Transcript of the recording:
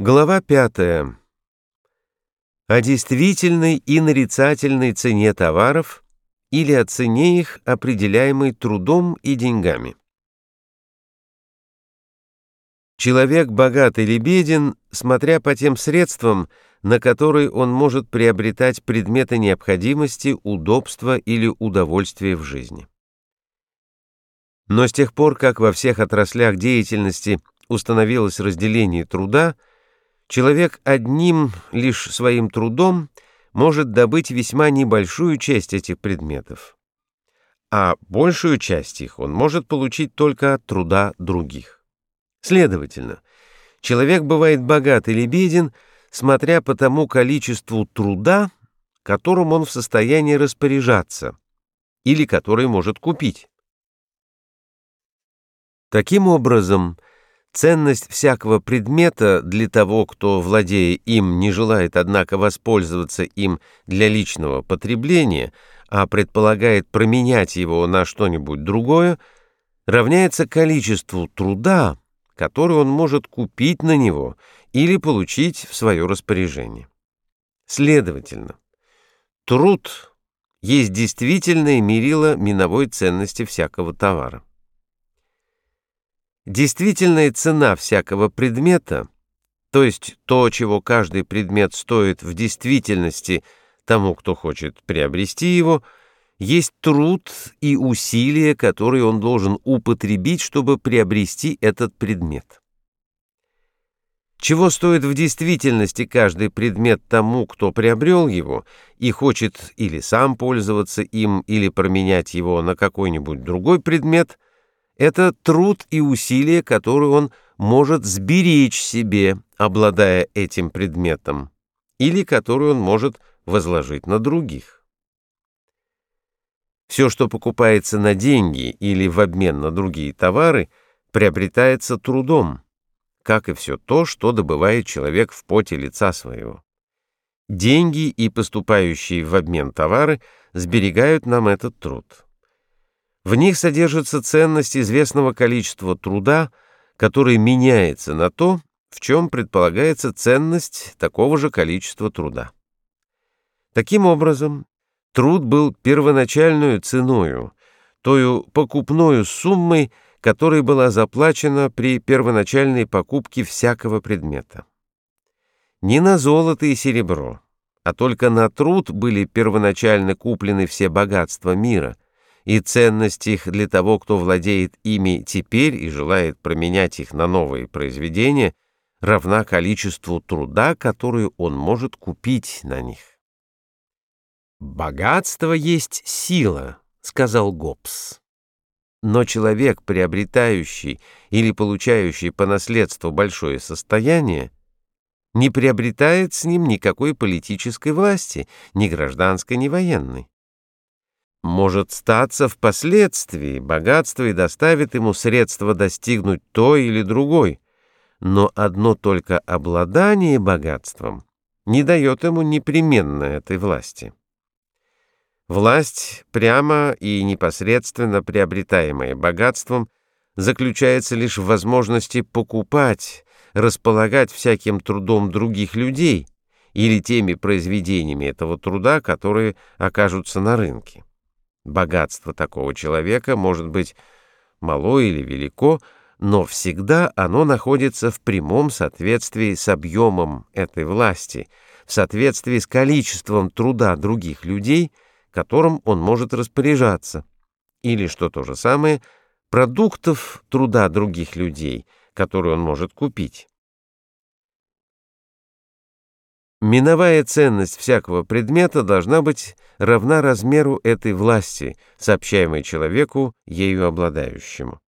Глава пятая. О действительной и нарицательной цене товаров или о цене их, определяемой трудом и деньгами. Человек богат или беден, смотря по тем средствам, на которые он может приобретать предметы необходимости, удобства или удовольствия в жизни. Но с тех пор, как во всех отраслях деятельности установилось разделение труда, человек одним лишь своим трудом может добыть весьма небольшую часть этих предметов, а большую часть их он может получить только от труда других. Следовательно, человек бывает богат или беден, смотря по тому количеству труда, которым он в состоянии распоряжаться, или который может купить. Таким образом, ценность всякого предмета для того, кто, владея им, не желает, однако, воспользоваться им для личного потребления, а предполагает променять его на что-нибудь другое, равняется количеству труда, который он может купить на него или получить в свое распоряжение. Следовательно, труд есть действительное мерило миновой ценности всякого товара. Действительная цена всякого предмета, то есть то, чего каждый предмет стоит в действительности тому, кто хочет приобрести его, есть труд и усилия, которые он должен употребить, чтобы приобрести этот предмет. Чего стоит в действительности каждый предмет тому, кто приобрел его и хочет или сам пользоваться им, или променять его на какой-нибудь другой предмет – это труд и усилия, которые он может сберечь себе, обладая этим предметом, или который он может возложить на других. Все, что покупается на деньги или в обмен на другие товары, приобретается трудом, как и все то, что добывает человек в поте лица своего. Деньги и поступающие в обмен товары сберегают нам этот труд. В них содержится ценность известного количества труда, который меняется на то, в чем предполагается ценность такого же количества труда. Таким образом, труд был первоначальную ценою, тою покупною суммой, которой была заплачена при первоначальной покупке всякого предмета. Не на золото и серебро, а только на труд были первоначально куплены все богатства мира — и ценность их для того, кто владеет ими теперь и желает променять их на новые произведения, равна количеству труда, который он может купить на них. «Богатство есть сила», — сказал Гоббс. Но человек, приобретающий или получающий по наследству большое состояние, не приобретает с ним никакой политической власти, ни гражданской, ни военной. Может статься впоследствии, богатство и доставит ему средства достигнуть той или другой, но одно только обладание богатством не дает ему непременно этой власти. Власть, прямо и непосредственно приобретаемая богатством, заключается лишь в возможности покупать, располагать всяким трудом других людей или теми произведениями этого труда, которые окажутся на рынке. Богатство такого человека может быть мало или велико, но всегда оно находится в прямом соответствии с объемом этой власти, в соответствии с количеством труда других людей, которым он может распоряжаться, или, что то же самое, продуктов труда других людей, которые он может купить. Миновая ценность всякого предмета должна быть равна размеру этой власти, сообщаемой человеку, ею обладающему.